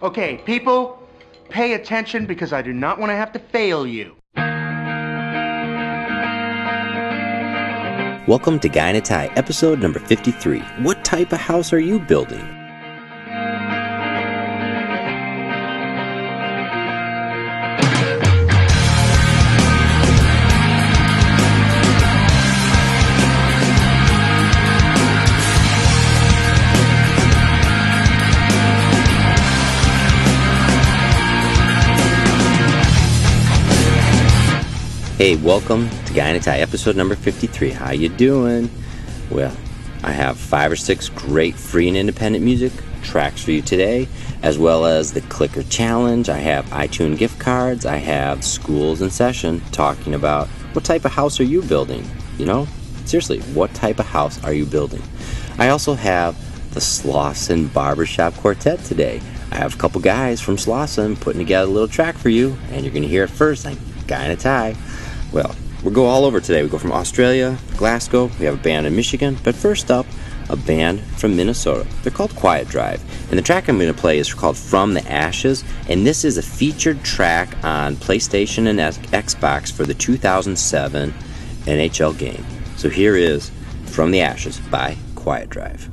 Okay, people, pay attention because I do not want to have to fail you. Welcome to Guy in a Tie, episode number 53. What type of house are you building? Hey, welcome to Guy in a Tie, episode number 53. How you doing? Well, I have five or six great free and independent music tracks for you today, as well as the Clicker Challenge. I have iTunes gift cards. I have schools in session talking about what type of house are you building? You know, seriously, what type of house are you building? I also have the Slauson Barbershop Quartet today. I have a couple guys from Slauson putting together a little track for you, and you're going to hear it first. I'm Guy in a Tie. Well, we'll go all over today. We go from Australia, Glasgow, we have a band in Michigan, but first up, a band from Minnesota. They're called Quiet Drive. And the track I'm going to play is called From the Ashes, and this is a featured track on PlayStation and Xbox for the 2007 NHL game. So here is From the Ashes by Quiet Drive.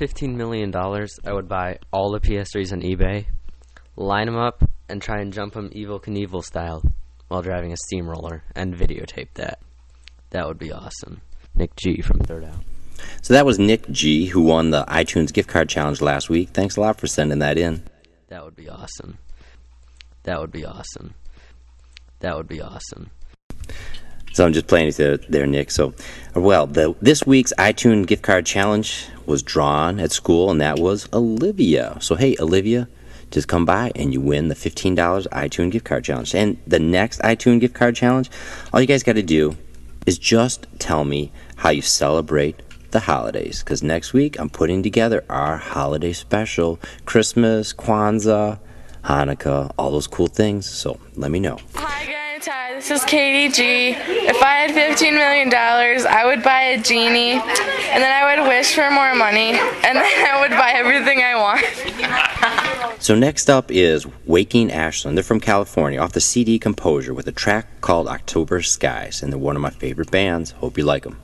$15 million, I would buy all the PS3s on eBay, line them up, and try and jump them Evel Knievel style while driving a steamroller and videotape that. That would be awesome. Nick G from Third Out. So that was Nick G who won the iTunes gift card challenge last week. Thanks a lot for sending that in. That would be awesome. That would be awesome. That would be awesome. So I'm just playing it there, Nick. So, well, the, this week's iTunes gift card challenge was drawn at school, and that was Olivia. So, hey, Olivia, just come by and you win the $15 iTunes gift card challenge. And the next iTunes gift card challenge, all you guys got to do is just tell me how you celebrate the holidays. Because next week I'm putting together our holiday special Christmas, Kwanzaa, Hanukkah, all those cool things. So let me know. Hi, Guy and Ty. This is Katie G. If I had $15 million, I would buy a genie, and then I would wish for more money, and then I would buy everything I want. So next up is Waking Ashland. They're from California, off the CD Composure, with a track called October Skies, and they're one of my favorite bands. Hope you like them.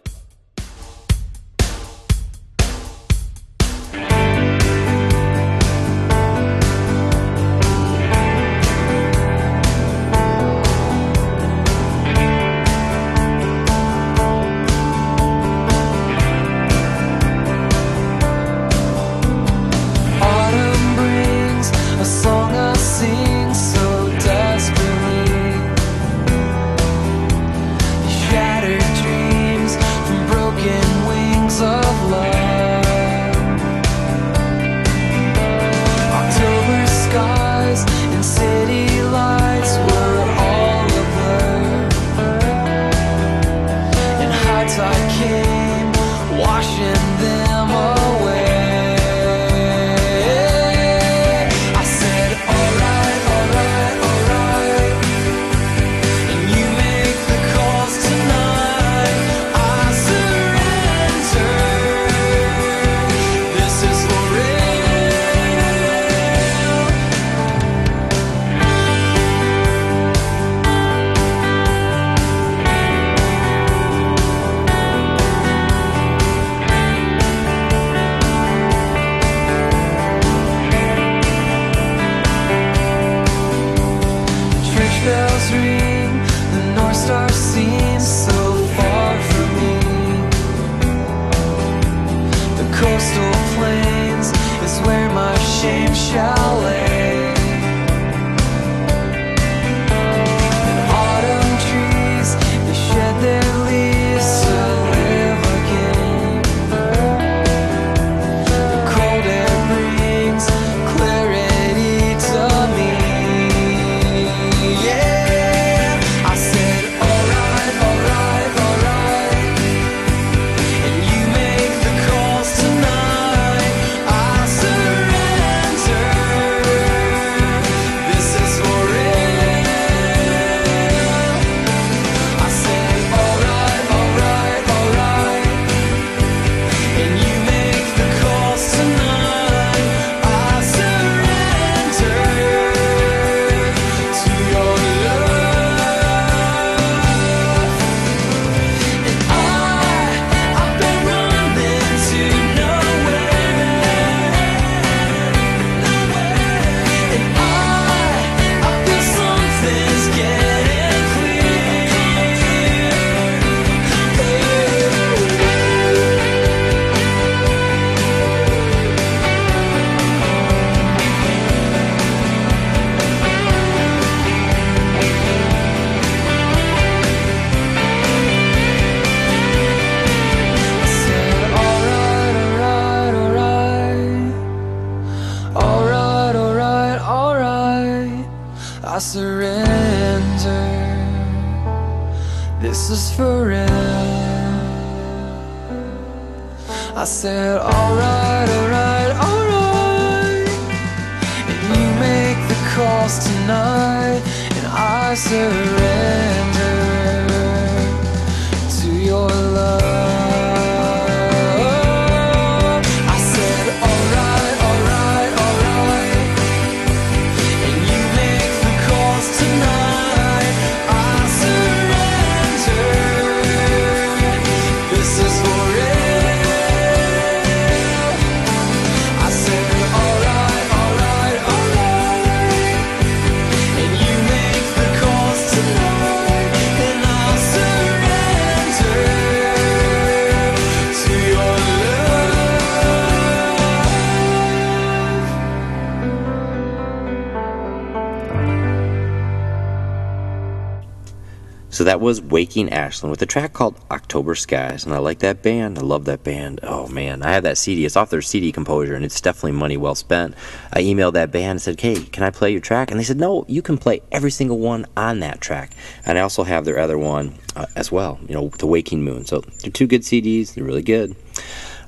So that was Waking Ashland with a track called October Skies, and I like that band. I love that band. Oh man, I have that CD. It's off their CD composure, and it's definitely money well spent. I emailed that band and said, "Hey, can I play your track?" And they said, "No, you can play every single one on that track." And I also have their other one uh, as well. You know, the Waking Moon. So they're two good CDs. They're really good.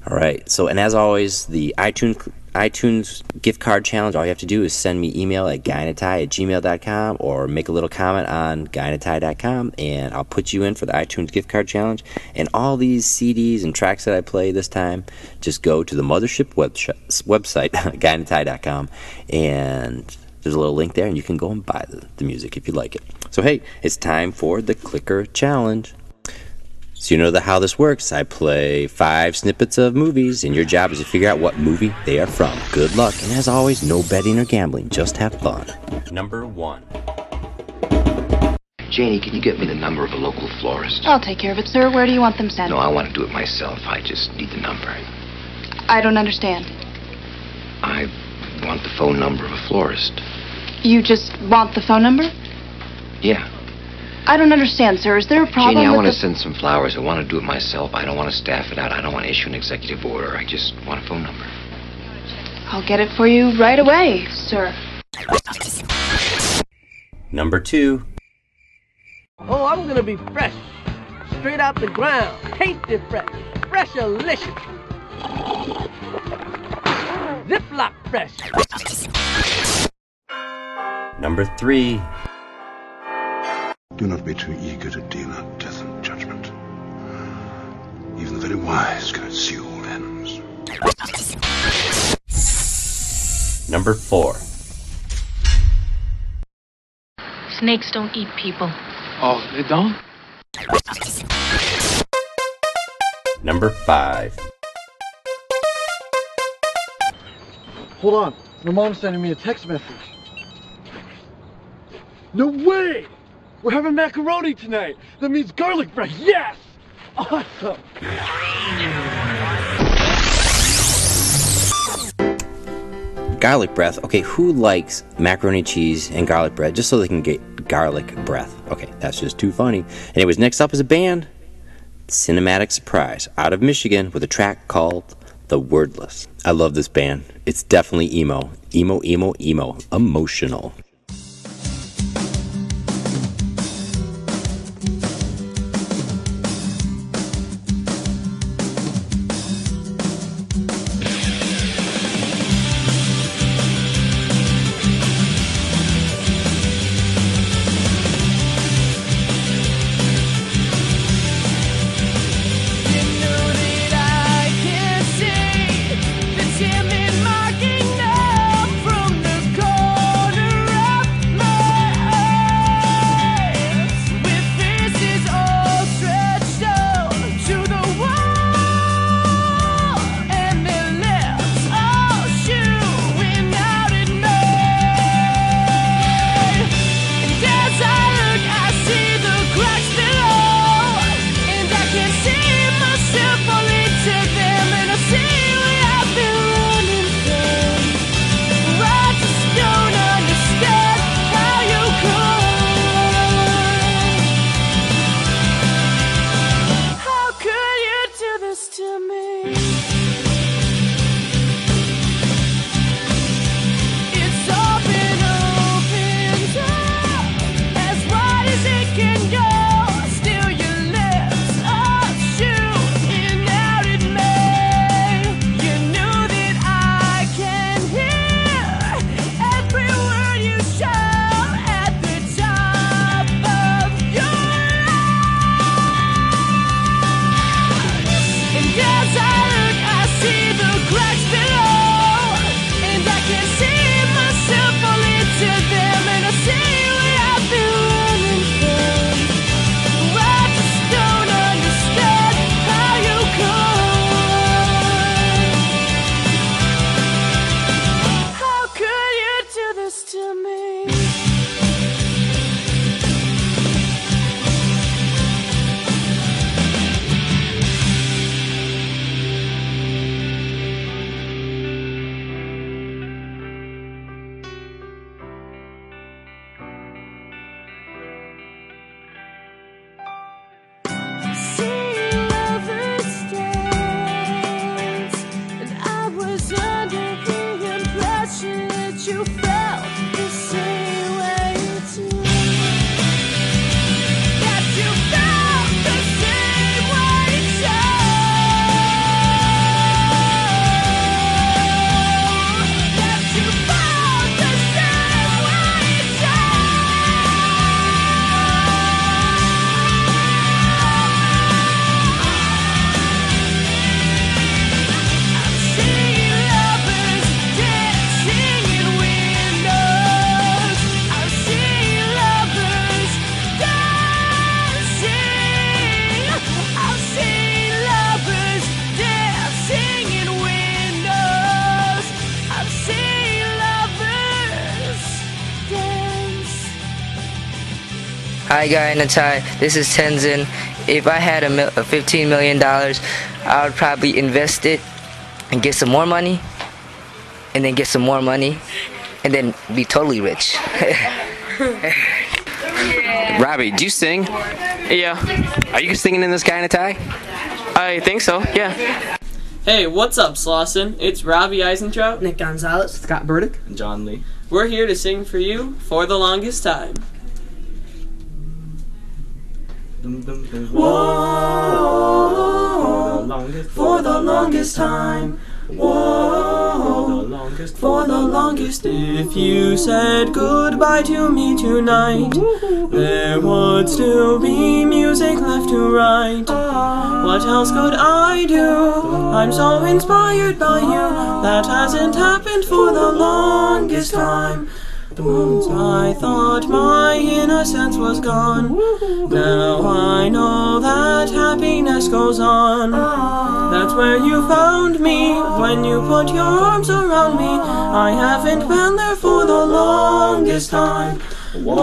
All right. So, and as always, the iTunes iTunes gift card challenge, all you have to do is send me email at guyinatie at gmail.com or make a little comment on guyinatie.com and I'll put you in for the iTunes gift card challenge. And all these CDs and tracks that I play this time, just go to the mothership web website, guyinatie.com, and there's a little link there and you can go and buy the, the music if you like it. So, hey, it's time for the clicker challenge. So you know the, how this works. I play five snippets of movies, and your job is to figure out what movie they are from. Good luck, and as always, no betting or gambling. Just have fun. Number one. Janie, can you get me the number of a local florist? I'll take care of it, sir. Where do you want them sent? No, I want to do it myself. I just need the number. I don't understand. I want the phone number of a florist. You just want the phone number? Yeah. I don't understand, sir. Is there a problem Janie, I want to the... send some flowers. I want to do it myself. I don't want to staff it out. I don't want to issue an executive order. I just want a phone number. I'll get it for you right away, sir. Number two. Oh, I'm gonna be fresh. Straight out the ground. Tasty fresh. Fresh delicious. Ziploc fresh. Number three. Do not be too eager to deal out death and judgment. Even the very wise can see all ends. Number four. Snakes don't eat people. Oh, they don't? Number five. Hold on. My mom's sending me a text message. No way! We're having macaroni tonight. That means garlic bread. Yes! Awesome. Garlic breath. Okay, who likes macaroni cheese and garlic bread just so they can get garlic breath? Okay, that's just too funny. Anyways, next up is a band, Cinematic Surprise, out of Michigan, with a track called The Wordless. I love this band. It's definitely emo. Emo, emo, emo. Emotional. to me. Hi, guy in a tie. This is Tenzin. If I had a, mil- $15 million, I would probably invest it and get some more money, and then get some more money, and then be totally rich. Robbie, do you sing? Yeah. Are you singing in this guy in a tie? I think so, yeah. Hey, what's up, Slauson? It's Robbie Eisentrout, Nick Gonzalez, Scott Burdick, and John Lee. We're here to sing for you for the longest time. Whoa, for the longest time. Whoa, for the longest. If you said goodbye to me tonight, there would still be music left to write. What else could I do? I'm so inspired by you. That hasn't happened for the longest time. The moments I thought my innocence was gone. Now I know that happiness goes on. That's where you found me when you put your arms around me. I haven't been there for the longest time. Whoa,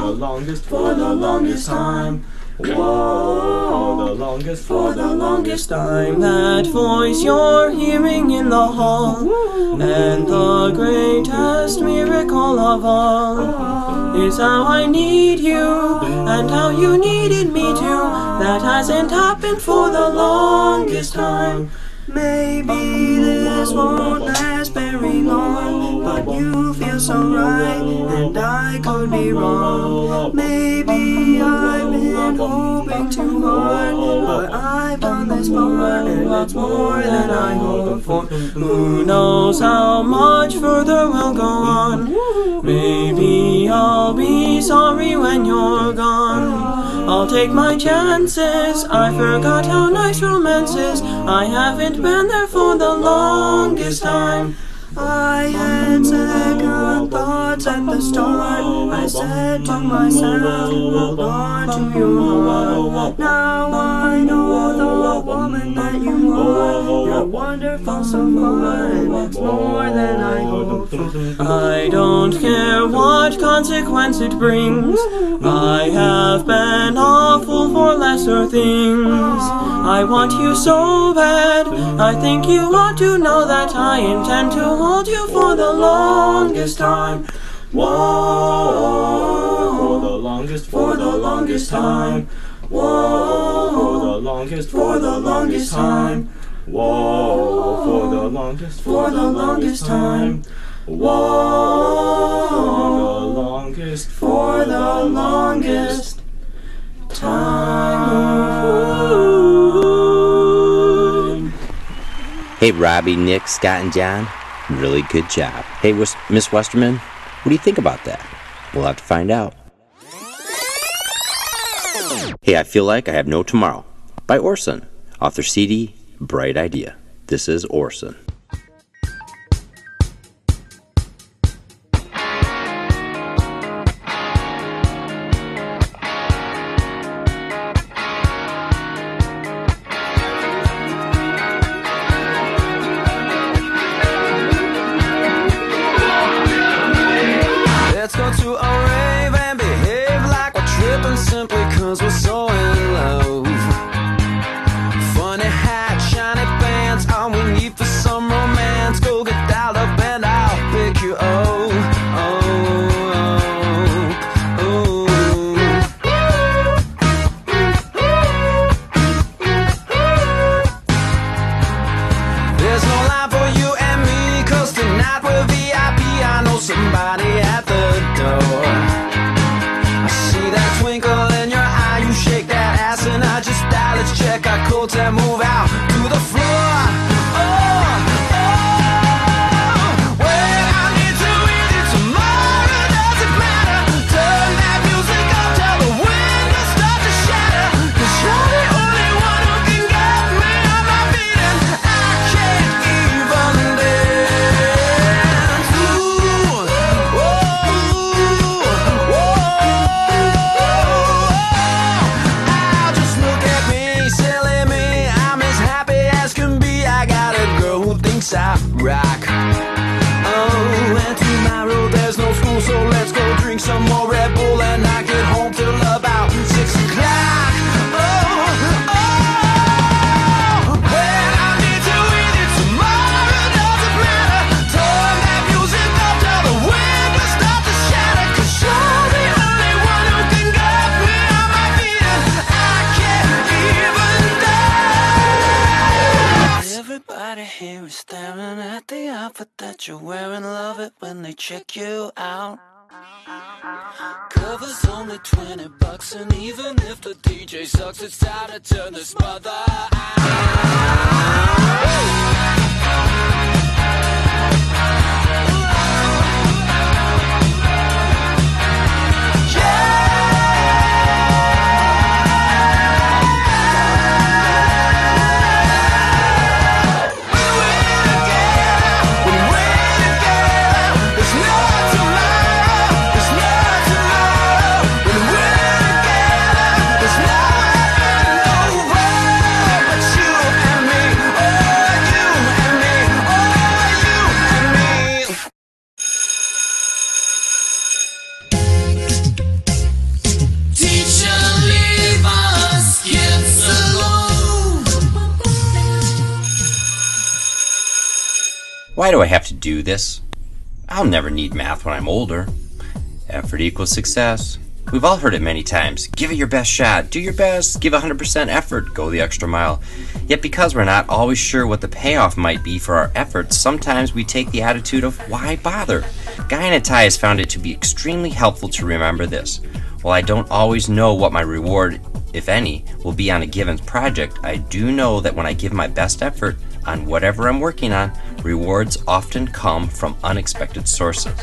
for the longest, for the longest time. Whoa, the longest, for the longest time. That voice you're hearing in the hall, and the greatest miracle of all is how I need you, and how you needed me too. That hasn't happened for the longest time. Maybe this won't last very long, you feel so right, and I could be wrong. Maybe I've been hoping too hard, but I've done this far, and it's more than I hoped for. Who knows how much further we'll go on? Maybe I'll be sorry when you're gone. I'll take my chances. I forgot how nice romance is. I haven't been there for the longest time. I had second thoughts at the start. I said to myself, oh hold on to your heart. You're wonderful so far, and it's more than I hoped for. I don't care what consequence it brings. I have been awful for lesser things. I want you so bad. I think you ought to know that I intend to hold you for the longest time. Whoa, for the longest, for the longest time. Whoa, for the longest, for the longest time. Whoa, for the longest, for the longest time. Whoa, the longest, for the longest time. Hey, Robbie, Nick, Scott, and John. Really good job. Hey, Miss Westerman, what do you think about that? We'll have to find out. Hey, I Feel Like I Have No Tomorrow by Orson. Author CD, Bright Idea. This is Orson. That you're wearing, love it when they check you out. Cover's only 20 bucks, and even if the DJ sucks, it's time to turn this mother Teacher, have to do this? I'll never need math when I'm older. Effort equals success. We've all heard it many times. Give it your best shot. Do your best. Give 100% effort. Go the extra mile. Yet, because we're not always sure what the payoff might be for our efforts, sometimes we take the attitude of, why bother? Guy has found it to be extremely helpful to remember this. While I don't always know what my reward, if any, will be on a given project, I do know that when I give my best effort on whatever I'm working on, rewards often come from unexpected sources.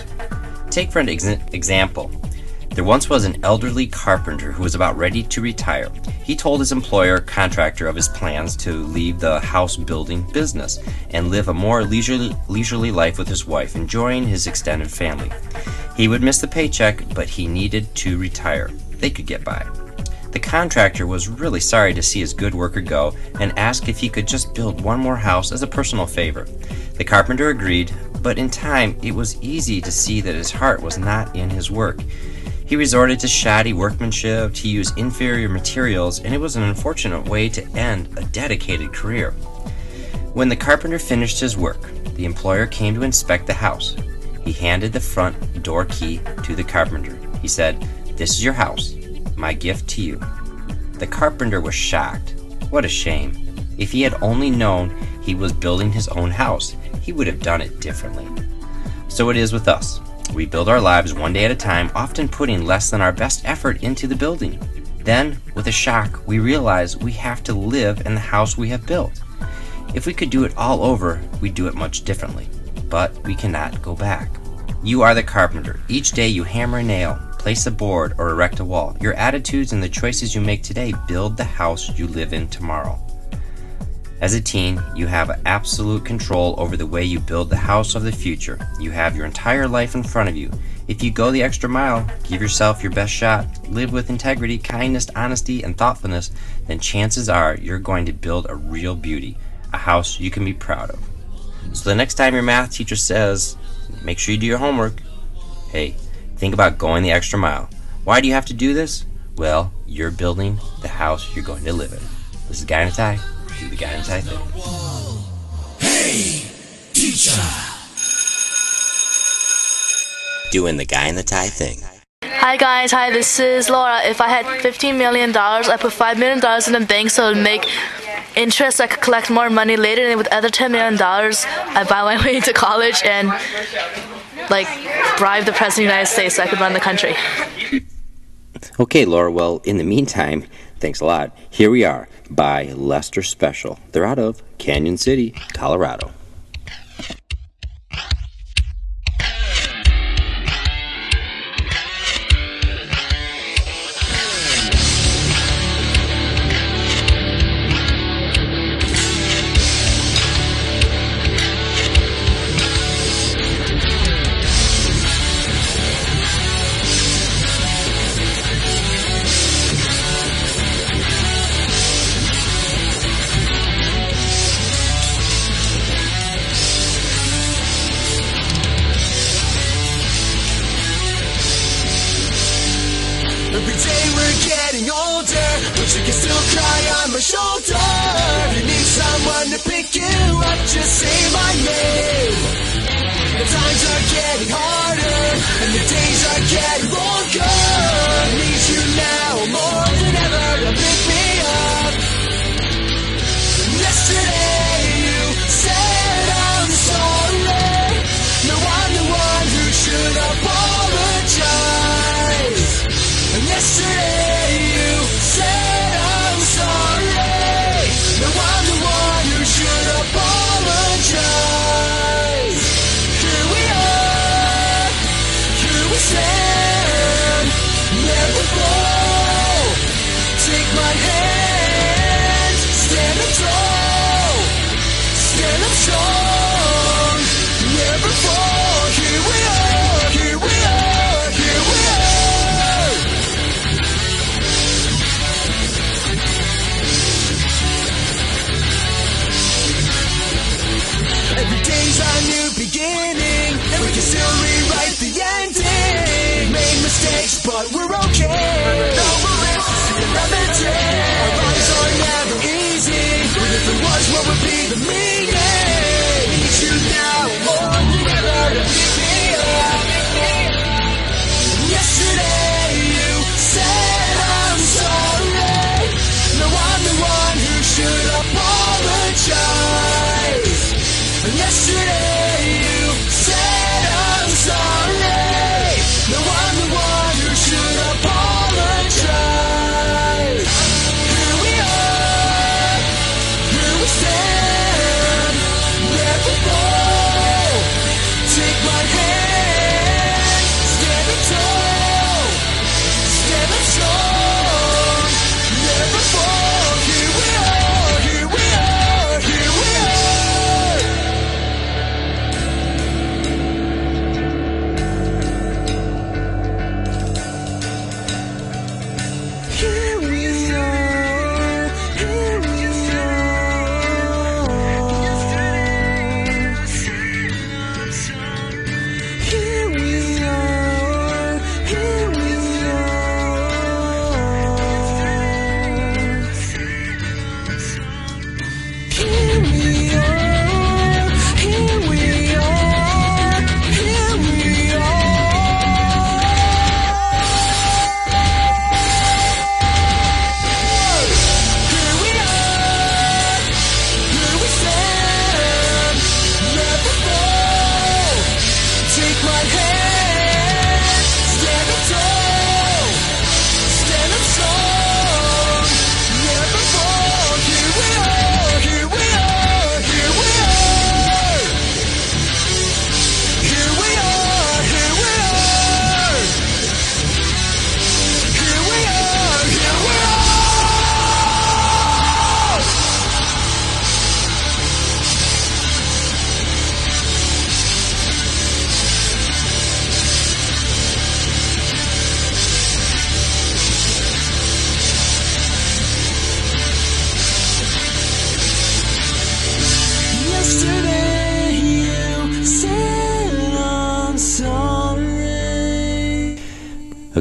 Take for an ex- example. There once was an elderly carpenter who was about ready to retire. He told his employer contractor of his plans to leave the house building business and live a more leisurely, leisurely life with his wife, enjoying his extended family. He would miss the paycheck, but he needed to retire. They could get by. The contractor was really sorry to see his good worker go and asked if he could just build one more house as a personal favor. The carpenter agreed, but in time it was easy to see that his heart was not in his work. He resorted to shoddy workmanship, he used inferior materials, and it was an unfortunate way to end a dedicated career. When the carpenter finished his work, the employer came to inspect the house. He handed the front door key to the carpenter. He said, This is your house, my gift to you. The carpenter was shocked. What a shame. If he had only known he was building his own house, he would have done it differently. So it is with us. We build our lives one day at a time, often putting less than our best effort into the building. Then, with a shock, we realize we have to live in the house we have built. If we could do it all over, we'd do it much differently. But we cannot go back. You are the carpenter. Each day you hammer a nail, place a board, or erect a wall. Your attitudes and the choices you make today build the house you live in tomorrow. As a teen, you have absolute control over the way you build the house of the future. You have your entire life in front of you. If you go the extra mile, give yourself your best shot, live with integrity, kindness, honesty, and thoughtfulness, then chances are you're going to build a real beauty, a house you can be proud of. So the next time your math teacher says, make sure you do your homework, hey, think about going the extra mile. Why do you have to do this? Well, you're building the house you're going to live in. This is Guy in a Tie. Do the Guy in a Tie thing. Hey, teacher. Doing the Guy in the Tie thing. Hi guys, hi, this is Laura. If I had $15 million, I put $5 million in the bank so it would make interest. I could collect more money later, and with other $10 million, I buy my way into college and like bribe the president of the United States so I could run the country. Okay, Laura, well, in the meantime, thanks a lot. Here we are by Lester Special. They're out of Cañon City, Colorado.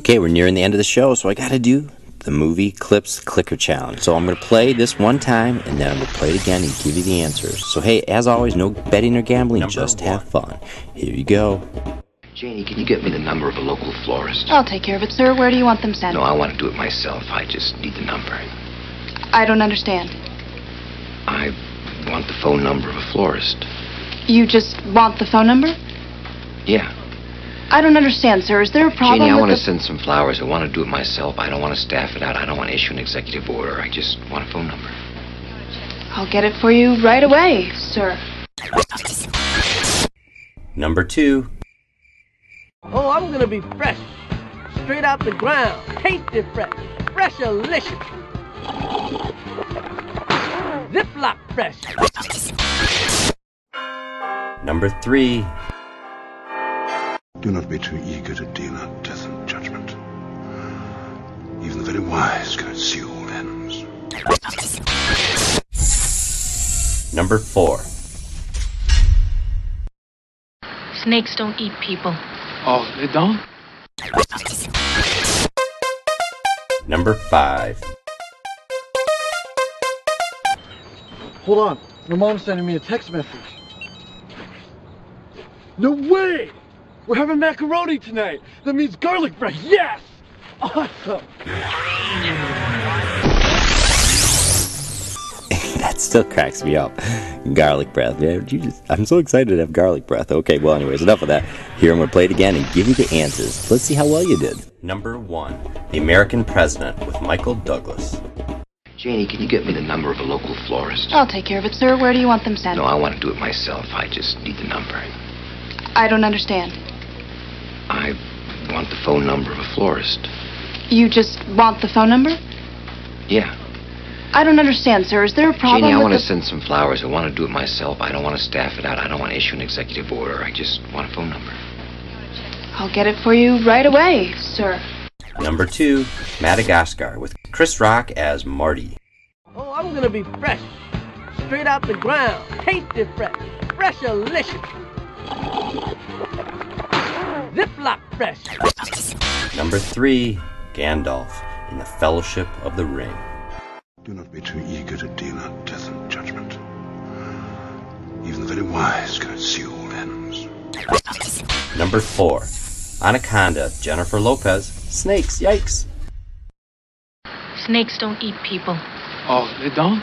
Okay, we're nearing the end of the show, so I gotta do the movie clips clicker challenge. So I'm gonna play this one time, and then I'm gonna play it again and give you the answers. So hey, as always, no betting or gambling, just have fun. Here you go. Janie, can you get me the number of a local florist? I'll take care of it, sir. Where do you want them sent? No, I want to do it myself. I just need the number. I don't understand. I want the phone number of a florist. You just want the phone number? Yeah. I don't understand, sir. Is there a problem Janie, I want to the... send some flowers. I want to do it myself. I don't want to staff it out. I don't want to issue an executive order. I just want a phone number. I'll get it for you right away, sir. Number two. Oh, I'm gonna be fresh. Straight out the ground. Tasty fresh. Fresh-alicious. Ziploc fresh. Number three. Do not be too eager to deal out death and judgment. Even the very wise cannot see all ends. Number four. Snakes don't eat people. Oh, they don't? Number five. Hold on. My mom's sending me a text message. No way! We're having macaroni tonight. That means garlic bread. Yes! Awesome. that still cracks me up. Garlic breath. Yeah, you just, I'm so excited to have garlic breath. Okay, well, anyways, enough of that. Here, I'm going to play it again and give you the answers. Let's see how well you did. Number one The American President with Michael Douglas. Janie, can you get me the number of a local florist? I'll take care of it, sir. Where do you want them sent? No, I want to do it myself. I just need the number. I don't understand. I want the phone number of a florist. You just want the phone number? Yeah. I don't understand, sir. Is there a problem Janie, I want to the... send some flowers. I want to do it myself. I don't want to staff it out. I don't want to issue an executive order. I just want a phone number. I'll get it for you right away, sir. Number two Madagascar with Chris Rock as Marty. Oh, I'm gonna be fresh. Straight out the ground. Tasty fresh. Fresh-alicious. Ziploc fresh. Number three, Gandalf in the Fellowship of the Ring. Do not be too eager to deal out death and judgment. Even the very wise cannot see all ends. Number four, Anaconda, Jennifer Lopez. Snakes, yikes. Snakes don't eat people. Oh, they don't?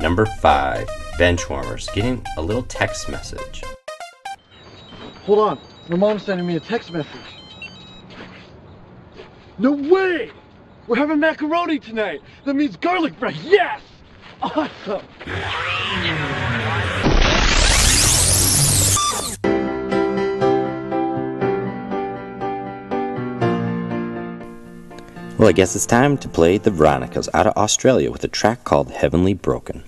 Number five, Benchwarmers, getting a little text message. Hold on. My mom's sending me a text message. No way! We're having macaroni tonight. That means garlic bread. Yes! Awesome. Well, I guess it's time to play the Veronicas out of Australia with a track called Heavenly Broken.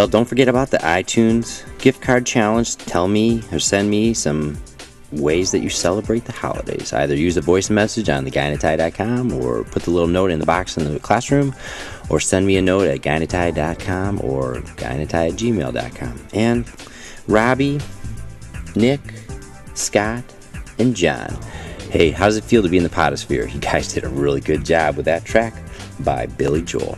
Well, don't forget about the iTunes gift card challenge. Tell me or send me some ways that you celebrate the holidays. Either use a voice message on theguyinatie.com or put the little note in the box in the classroom or send me a note at guyinatie.com or at gmail.com. And Robbie, Nick, Scott, and John. Hey, how does it feel to be in the podosphere? You guys did a really good job with that track by Billy Joel.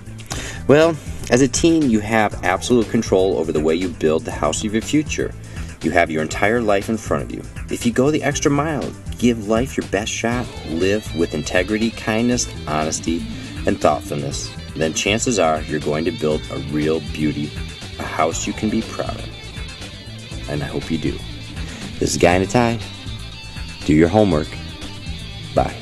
Well, as a teen, you have absolute control over the way you build the house of your future. You have your entire life in front of you. If you go the extra mile, give life your best shot, live with integrity, kindness, honesty, and thoughtfulness, then chances are you're going to build a real beauty, a house you can be proud of. And I hope you do. This is Guy in a Tie. Do your homework. Bye.